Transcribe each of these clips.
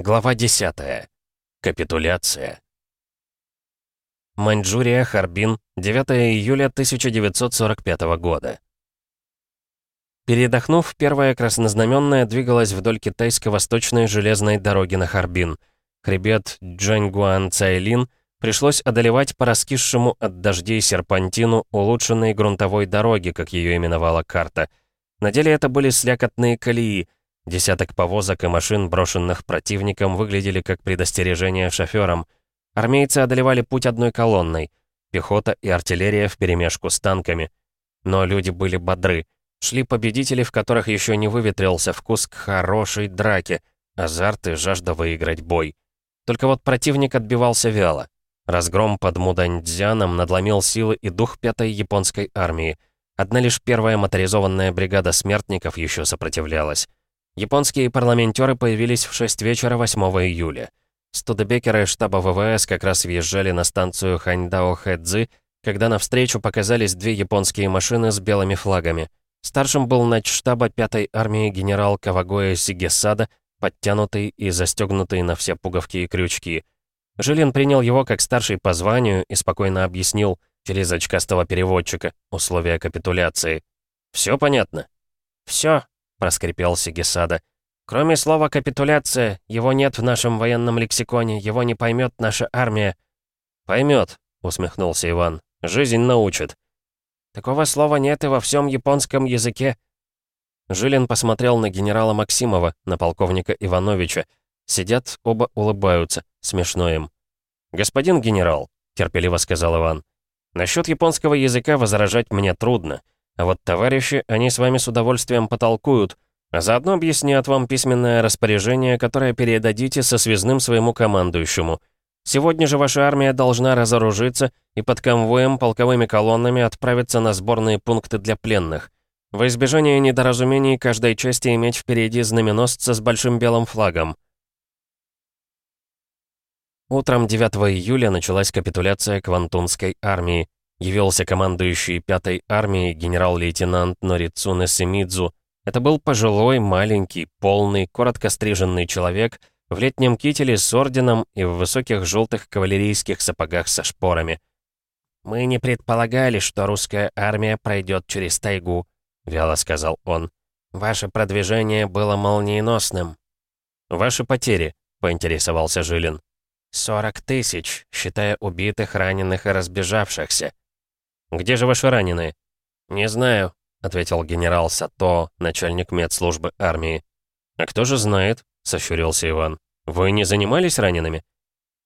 Глава 10. Капитуляция. Маньчжурия, Харбин, 9 июля 1945 года. Передохнув, первая краснознаменная двигалась вдоль китайско-восточной железной дороги на Харбин. Хребет Джаньгуан-Цайлин пришлось одолевать по раскисшему от дождей серпантину улучшенной грунтовой дороги, как ее именовала карта. На деле это были слякотные колеи — Десяток повозок и машин, брошенных противником, выглядели как предостережение шофёрам. Армейцы одолевали путь одной колонной. Пехота и артиллерия вперемешку с танками. Но люди были бодры. Шли победители, в которых еще не выветрился вкус к хорошей драке, азарт и жажда выиграть бой. Только вот противник отбивался вяло. Разгром под Муданьцзяном надломил силы и дух пятой японской армии. Одна лишь первая моторизованная бригада смертников еще сопротивлялась. Японские парламентеры появились в 6 вечера 8 июля. Студебекеры штаба ВВС как раз въезжали на станцию Ханьдао-Хэдзи, когда навстречу показались две японские машины с белыми флагами. Старшим был начштаба 5-й армии генерал Кавагоя Сигесада, подтянутый и застегнутый на все пуговки и крючки. Жилин принял его как старший по званию и спокойно объяснил через очкастого переводчика условия капитуляции. «Все понятно?» «Все», — проскрипел Сигисада. «Кроме слова «капитуляция», его нет в нашем военном лексиконе, его не поймет наша армия». «Поймет», — усмехнулся Иван. «Жизнь научит». «Такого слова нет и во всем японском языке». Жилин посмотрел на генерала Максимова, на полковника Ивановича. Сидят, оба улыбаются, смешно им. «Господин генерал», — терпеливо сказал Иван, — «насчет японского языка возражать мне трудно». А вот товарищи, они с вами с удовольствием потолкуют, а заодно объяснят вам письменное распоряжение, которое передадите со связным своему командующему. Сегодня же ваша армия должна разоружиться и под конвоем полковыми колоннами отправиться на сборные пункты для пленных. Во избежание недоразумений каждой части иметь впереди знаменосца с большим белым флагом. Утром 9 июля началась капитуляция Квантунской армии. Явился командующий пятой армией генерал-лейтенант Норицуне Семидзу. Это был пожилой, маленький, полный, коротко стриженный человек в летнем кителе с орденом и в высоких желтых кавалерийских сапогах со шпорами. «Мы не предполагали, что русская армия пройдет через тайгу», — вяло сказал он. «Ваше продвижение было молниеносным». «Ваши потери», — поинтересовался Жилин. «Сорок тысяч, считая убитых, раненых и разбежавшихся», «Где же ваши раненые?» «Не знаю», — ответил генерал Сато, начальник медслужбы армии. «А кто же знает?» — сощурился Иван. «Вы не занимались ранеными?»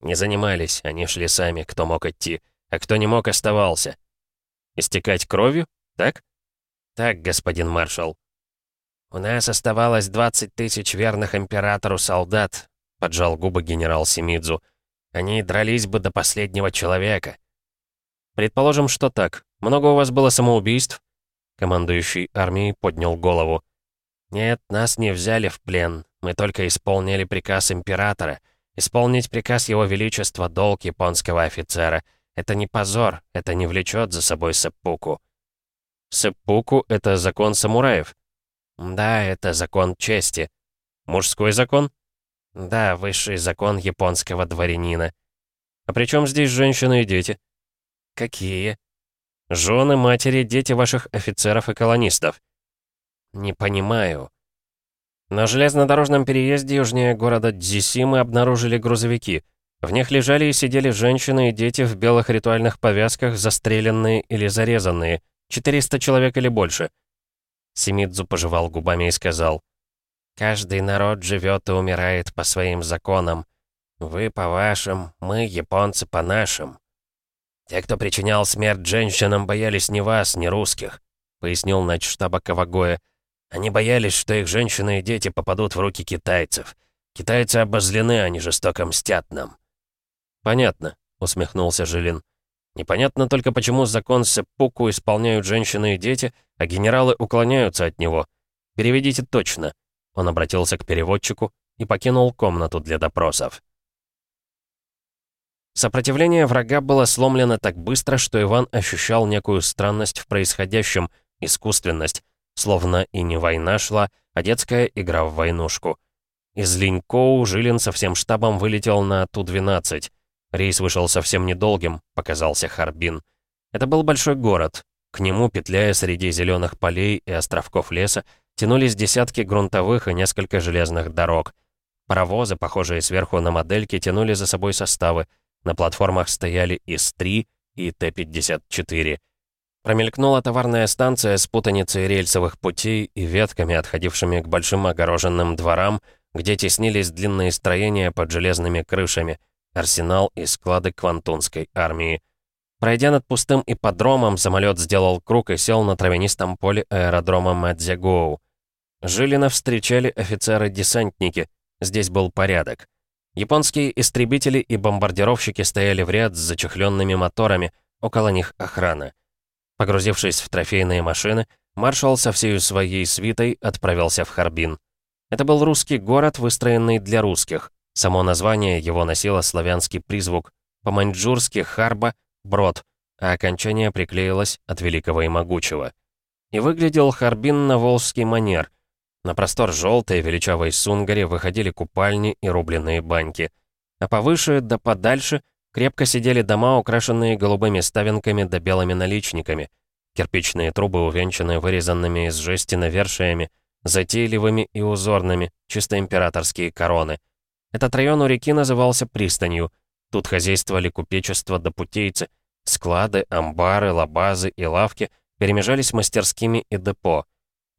«Не занимались, они шли сами, кто мог идти, а кто не мог, оставался». «Истекать кровью, так?» «Так, господин маршал». «У нас оставалось 20 тысяч верных императору солдат», — поджал губы генерал Семидзу. «Они дрались бы до последнего человека». «Предположим, что так. Много у вас было самоубийств?» Командующий армией поднял голову. «Нет, нас не взяли в плен. Мы только исполнили приказ императора. Исполнить приказ его величества — долг японского офицера. Это не позор, это не влечет за собой сэппуку». «Сэппуку — это закон самураев?» «Да, это закон чести». «Мужской закон?» «Да, высший закон японского дворянина». «А при чем здесь женщины и дети?» «Какие?» «Жены, матери, дети ваших офицеров и колонистов». «Не понимаю». На железнодорожном переезде южнее города Дзиси мы обнаружили грузовики. В них лежали и сидели женщины и дети в белых ритуальных повязках, застреленные или зарезанные. 400 человек или больше. Семидзу пожевал губами и сказал. «Каждый народ живет и умирает по своим законам. Вы по вашим, мы, японцы, по нашим. «Те, кто причинял смерть женщинам, боялись не вас, не русских», — пояснил начштаба Кавагоя. «Они боялись, что их женщины и дети попадут в руки китайцев. Китайцы обозлены, они жестоко мстят нам». «Понятно», — усмехнулся Жилин. «Непонятно только, почему закон Сеппуку исполняют женщины и дети, а генералы уклоняются от него. Переведите точно». Он обратился к переводчику и покинул комнату для допросов. Сопротивление врага было сломлено так быстро, что Иван ощущал некую странность в происходящем, искусственность, словно и не война шла, а детская игра в войнушку. Из Линькоу Жилин со всем штабом вылетел на Ту-12. Рейс вышел совсем недолгим, показался Харбин. Это был большой город. К нему, петляя среди зеленых полей и островков леса, тянулись десятки грунтовых и несколько железных дорог. Паровозы, похожие сверху на модельки, тянули за собой составы. На платформах стояли ИС-3 и Т-54. Промелькнула товарная станция с путаницей рельсовых путей и ветками, отходившими к большим огороженным дворам, где теснились длинные строения под железными крышами, арсенал и склады Квантунской армии. Пройдя над пустым ипподромом, самолет сделал круг и сел на травянистом поле аэродрома Мадзягоу. Жилина встречали офицеры-десантники. Здесь был порядок. Японские истребители и бомбардировщики стояли в ряд с зачехленными моторами, около них охрана. Погрузившись в трофейные машины, маршал со всей своей свитой отправился в Харбин. Это был русский город, выстроенный для русских. Само название его носило славянский призвук. По-маньчжурски «харба» — «брод», а окончание приклеилось от великого и могучего. И выглядел Харбин на волжский манер. На простор желтой величавой сунгаре выходили купальни и рубленые баньки. А повыше да подальше крепко сидели дома, украшенные голубыми ставинками да белыми наличниками. Кирпичные трубы, увенчанные вырезанными из жести навершиями, затейливыми и узорными, чисто императорские короны. Этот район у реки назывался пристанью. Тут хозяйствовали купечество да путейцы. Склады, амбары, лабазы и лавки перемежались мастерскими и депо.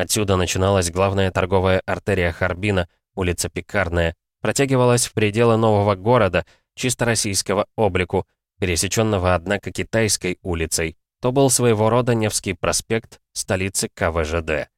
Отсюда начиналась главная торговая артерия Харбина, улица Пекарная, протягивалась в пределы нового города, чисто российского облику, пересеченного, однако, китайской улицей. То был своего рода Невский проспект, столицы КВЖД.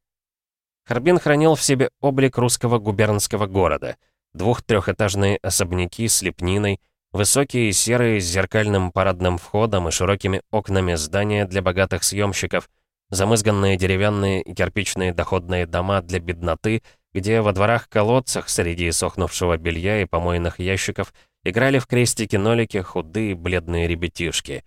Харбин хранил в себе облик русского губернского города. Двух-трехэтажные особняки с лепниной, высокие серые с зеркальным парадным входом и широкими окнами здания для богатых съемщиков, замызганные деревянные и кирпичные доходные дома для бедноты, где во дворах-колодцах среди сохнувшего белья и помойных ящиков играли в крестики-нолики худые бледные ребятишки.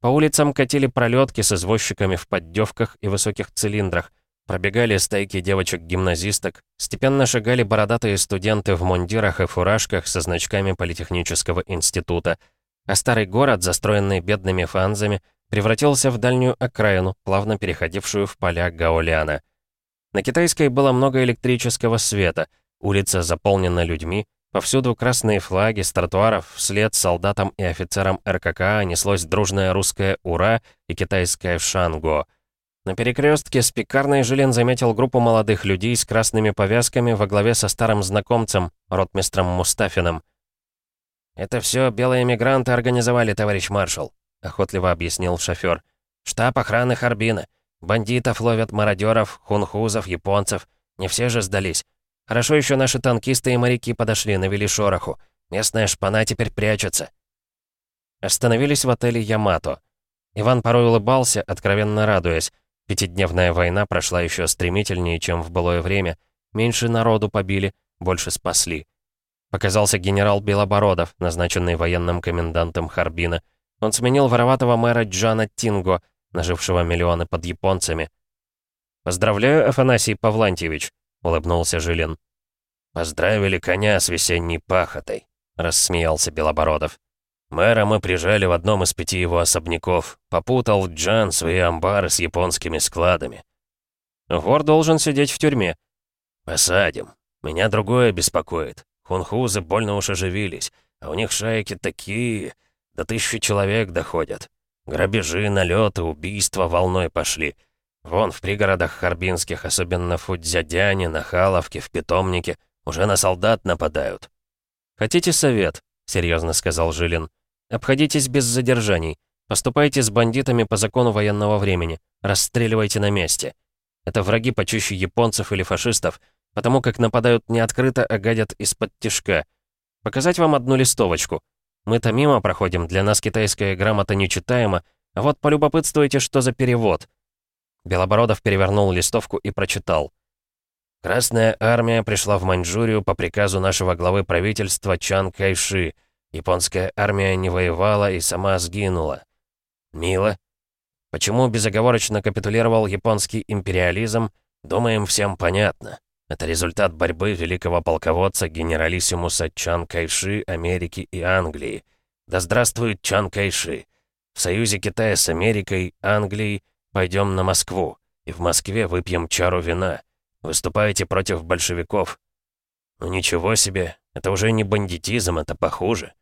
По улицам катили пролетки с извозчиками в поддевках и высоких цилиндрах, Пробегали стайки девочек-гимназисток, степенно шагали бородатые студенты в мундирах и фуражках со значками Политехнического института, а старый город, застроенный бедными фанзами, превратился в дальнюю окраину, плавно переходившую в поля Гаоляна. На Китайской было много электрического света, улица заполнена людьми, повсюду красные флаги, с тротуаров вслед солдатам и офицерам РКК неслось дружное русское «Ура» и китайское «Шанго». На перекрестке с пекарной Жилин заметил группу молодых людей с красными повязками во главе со старым знакомцем, ротмистром Мустафиным. «Это все белые мигранты организовали, товарищ маршал», — охотливо объяснил шофер. «Штаб охраны Харбина. Бандитов ловят мародеров, хунхузов, японцев. Не все же сдались. Хорошо еще наши танкисты и моряки подошли, навели шороху. Местная шпана теперь прячется». Остановились в отеле «Ямато». Иван порой улыбался, откровенно радуясь. Пятидневная война прошла еще стремительнее, чем в былое время. Меньше народу побили, больше спасли. Показался генерал Белобородов, назначенный военным комендантом Харбина. Он сменил вороватого мэра Джана Тинго, нажившего миллионы под японцами. «Поздравляю, Афанасий Павлантьевич», — улыбнулся Жилин. «Поздравили коня с весенней пахотой», — рассмеялся Белобородов. Мэра мы прижали в одном из пяти его особняков. Попутал Джан свои амбары с японскими складами. Вор должен сидеть в тюрьме. Посадим. Меня другое беспокоит. Хунхузы больно уж оживились. А у них шайки такие... До тысячи человек доходят. Грабежи, налеты, убийства волной пошли. Вон в пригородах Харбинских, особенно в Фудзядяне, на Халовке, в Питомнике, уже на солдат нападают. «Хотите совет?» — серьезно сказал Жилин. Обходитесь без задержаний. Поступайте с бандитами по закону военного времени. Расстреливайте на месте. Это враги почище японцев или фашистов, потому как нападают не открыто, а гадят из-под тишка. Показать вам одну листовочку. Мы-то мимо проходим, для нас китайская грамота нечитаема, а вот полюбопытствуйте, что за перевод. Белобородов перевернул листовку и прочитал. «Красная армия пришла в Маньчжурию по приказу нашего главы правительства Чан Кайши», Японская армия не воевала и сама сгинула. Мило. Почему безоговорочно капитулировал японский империализм, думаем, всем понятно. Это результат борьбы великого полководца генералиссимуса Чан Кайши Америки и Англии. Да здравствует Чан Кайши! В союзе Китая с Америкой, Англией пойдем на Москву, и в Москве выпьем чару вина. Выступаете против большевиков. Ну ничего себе, это уже не бандитизм, это похуже.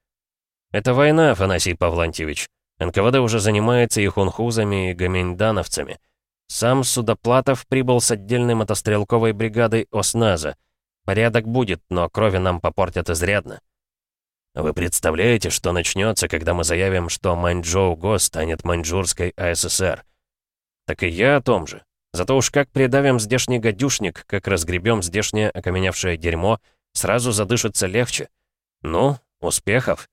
Это война, Афанасий Павлантьевич. НКВД уже занимается и хунхузами, и гаминьдановцами. Сам Судоплатов прибыл с отдельной мотострелковой бригадой ОСНАЗа. Порядок будет, но крови нам попортят изрядно. Вы представляете, что начнется, когда мы заявим, что Маньчжоу-Го станет Маньчжурской АССР? Так и я о том же. Зато уж как придавим здешний гадюшник, как разгребем здешнее окаменевшее дерьмо, сразу задышится легче. Ну, успехов.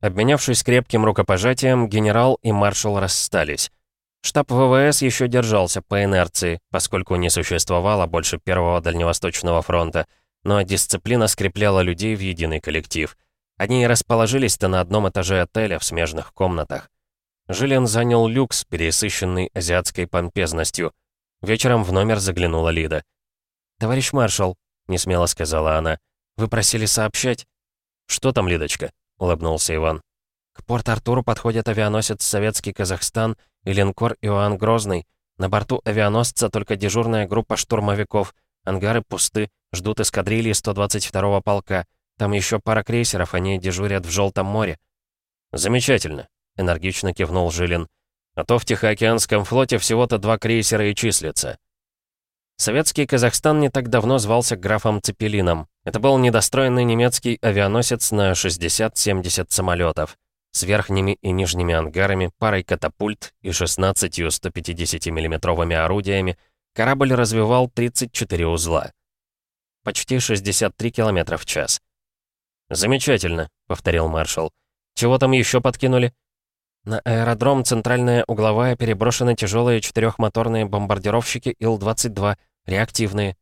Обменявшись крепким рукопожатием, генерал и маршал расстались. Штаб ВВС еще держался по инерции, поскольку не существовало больше Первого Дальневосточного фронта, но дисциплина скрепляла людей в единый коллектив. Они и расположились-то на одном этаже отеля в смежных комнатах. Жилин занял люкс, пересыщенный азиатской помпезностью. Вечером в номер заглянула Лида. «Товарищ маршал», — несмело сказала она, — «вы просили сообщать». «Что там, Лидочка?» — улыбнулся Иван. «К Порт-Артуру подходит авианосец «Советский Казахстан» линкор «Иоанн Грозный». На борту авианосца только дежурная группа штурмовиков. Ангары пусты, ждут эскадрильи 122-го полка. Там еще пара крейсеров, они дежурят в Желтом море». «Замечательно», — энергично кивнул Жилин. «А то в Тихоокеанском флоте всего-то два крейсера и числятся». Советский Казахстан не так давно звался графом Цепелином. Это был недостроенный немецкий авианосец на 60-70 самолетов с верхними и нижними ангарами, парой катапульт и 16 150 миллиметровыми орудиями, корабль развивал 34 узла. Почти 63 км в час. «Замечательно», — повторил маршал. «Чего там еще подкинули?» На аэродром «Центральная угловая» переброшены тяжелые четырехмоторные бомбардировщики Ил-22, реактивные.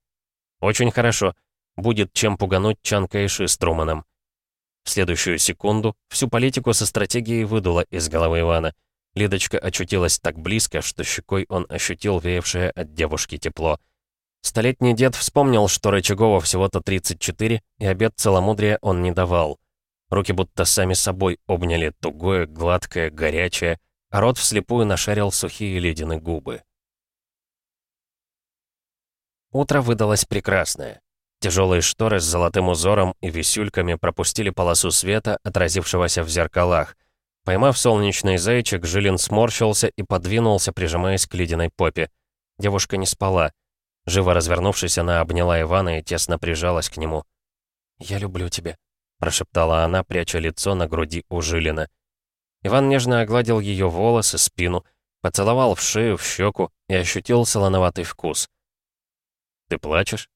«Очень хорошо. Будет чем пугануть Чан Кайши с Труманом». В следующую секунду всю политику со стратегией выдуло из головы Ивана. Лидочка очутилась так близко, что щекой он ощутил веявшее от девушки тепло. Столетний дед вспомнил, что Рычагова всего-то 34, и обед целомудрия он не давал. Руки будто сами собой обняли тугое, гладкое, горячее, а рот вслепую нашарил сухие ледяные губы. Утро выдалось прекрасное. Тяжелые шторы с золотым узором и висюльками пропустили полосу света, отразившегося в зеркалах. Поймав солнечный зайчик, Жилин сморщился и подвинулся, прижимаясь к ледяной попе. Девушка не спала. Живо развернувшись, она обняла Ивана и тесно прижалась к нему. «Я люблю тебя», — прошептала она, пряча лицо на груди у Жилина. Иван нежно огладил ее волосы, спину, поцеловал в шею, в щеку и ощутил солоноватый вкус. «Ты плачешь?»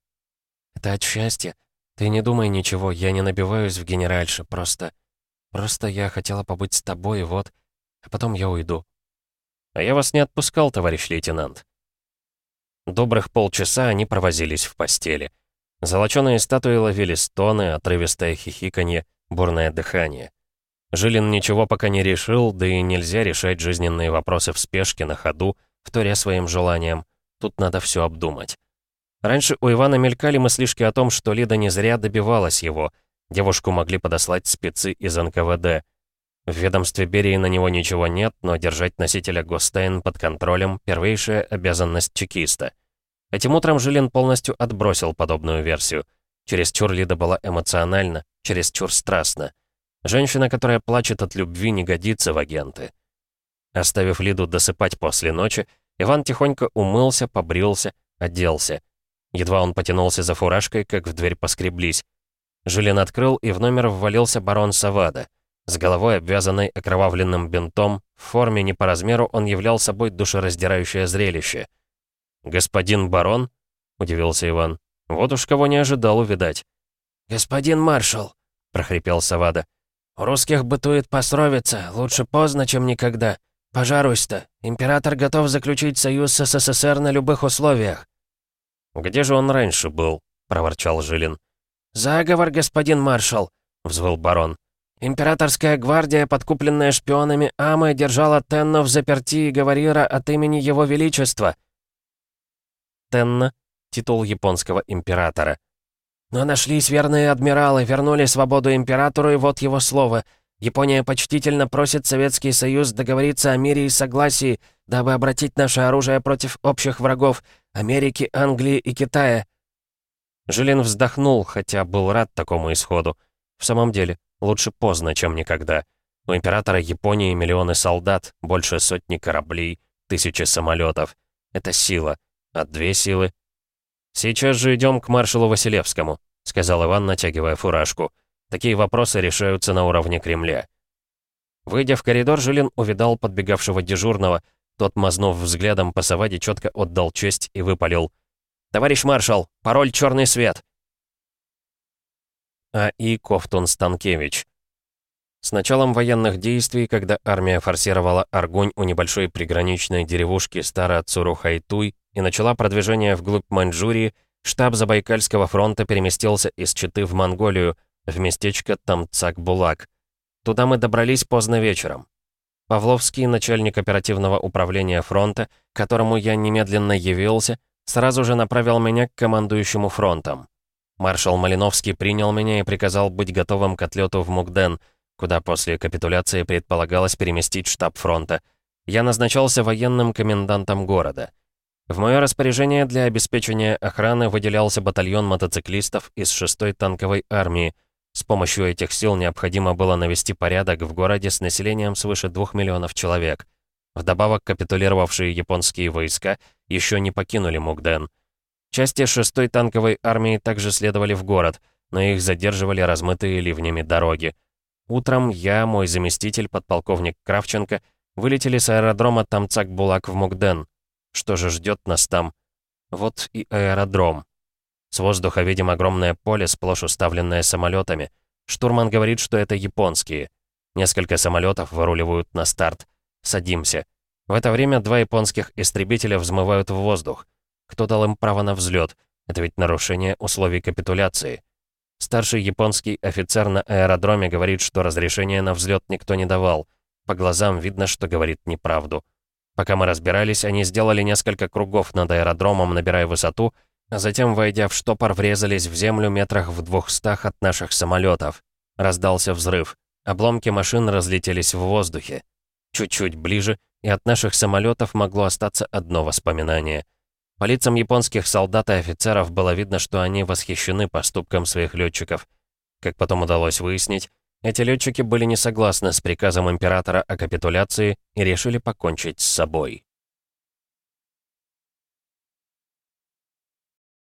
Это от счастья. Ты не думай ничего, я не набиваюсь в генеральше, просто... Просто я хотела побыть с тобой, вот. А потом я уйду. А я вас не отпускал, товарищ лейтенант. Добрых полчаса они провозились в постели. Золоченые статуи ловили стоны, отрывистое хихиканье, бурное дыхание. Жилин ничего пока не решил, да и нельзя решать жизненные вопросы в спешке, на ходу, вторя своим желаниям. Тут надо все обдумать. Раньше у Ивана мелькали мыслишки о том, что Лида не зря добивалась его. Девушку могли подослать спецы из НКВД. В ведомстве Берии на него ничего нет, но держать носителя Гостейн под контролем — первейшая обязанность чекиста. Этим утром Жилин полностью отбросил подобную версию. Чересчур Лида была эмоциональна, чересчур страстна. Женщина, которая плачет от любви, не годится в агенты. Оставив Лиду досыпать после ночи, Иван тихонько умылся, побрился, оделся. Едва он потянулся за фуражкой, как в дверь поскреблись. Жилин открыл, и в номер ввалился барон Савада. С головой, обвязанной окровавленным бинтом, в форме не по размеру, он являл собой душераздирающее зрелище. «Господин барон?» — удивился Иван. «Вот уж кого не ожидал увидать». «Господин маршал», — прохрипел Савада. «У русских бытует посровица, лучше поздно, чем никогда. Пожаруйста, император готов заключить союз с СССР на любых условиях. «Где же он раньше был?» — проворчал Жилин. «Заговор, господин маршал!» — взвыл барон. «Императорская гвардия, подкупленная шпионами Амы, держала Тенна в заперти и говорила от имени его величества». Тенна титул японского императора. «Но нашлись верные адмиралы, вернули свободу императору, и вот его слово. Япония почтительно просит Советский Союз договориться о мире и согласии, дабы обратить наше оружие против общих врагов Америки, Англии и Китая». Жилин вздохнул, хотя был рад такому исходу. В самом деле, лучше поздно, чем никогда. У императора Японии миллионы солдат, больше сотни кораблей, тысячи самолетов. Это сила. А две силы «Сейчас же идем к маршалу Василевскому», — сказал Иван, натягивая фуражку. «Такие вопросы решаются на уровне Кремля». Выйдя в коридор, Жилин увидал подбегавшего дежурного. Тот, мазнув взглядом по Саваде, четко отдал честь и выпалил. «Товарищ маршал, пароль «Черный свет». А.И. Ковтун Станкевич. С началом военных действий, когда армия форсировала Аргунь у небольшой приграничной деревушки Старо-Цурухайтуй, и начала продвижение вглубь Маньчжурии, штаб Забайкальского фронта переместился из Читы в Монголию, в местечко Тамцак-Булак. Туда мы добрались поздно вечером. Павловский, начальник оперативного управления фронта, к которому я немедленно явился, сразу же направил меня к командующему фронтом. Маршал Малиновский принял меня и приказал быть готовым к отлету в Мукден, куда после капитуляции предполагалось переместить штаб фронта. Я назначался военным комендантом города. В мое распоряжение для обеспечения охраны выделялся батальон мотоциклистов из 6-й танковой армии. С помощью этих сил необходимо было навести порядок в городе с населением свыше 2 миллионов человек. Вдобавок, капитулировавшие японские войска еще не покинули Мукден. Части 6-й танковой армии также следовали в город, но их задерживали размытые ливнями дороги. Утром я, мой заместитель, подполковник Кравченко, вылетели с аэродрома Тамцак-Булак в Мукден. Что же ждет нас там? Вот и аэродром. С воздуха видим огромное поле, сплошь уставленное самолетами. Штурман говорит, что это японские. Несколько самолетов выруливают на старт. Садимся. В это время два японских истребителя взмывают в воздух. Кто дал им право на взлет? Это ведь нарушение условий капитуляции. Старший японский офицер на аэродроме говорит, что разрешения на взлет никто не давал. По глазам видно, что говорит неправду. Пока мы разбирались, они сделали несколько кругов над аэродромом, набирая высоту, а затем, войдя в штопор, врезались в землю метрах в двухстах от наших самолетов. Раздался взрыв. Обломки машин разлетелись в воздухе. Чуть-чуть ближе, и от наших самолетов могло остаться одно воспоминание. По лицам японских солдат и офицеров было видно, что они восхищены поступком своих летчиков. Как потом удалось выяснить, эти летчики были не согласны с приказом императора о капитуляции и решили покончить с собой.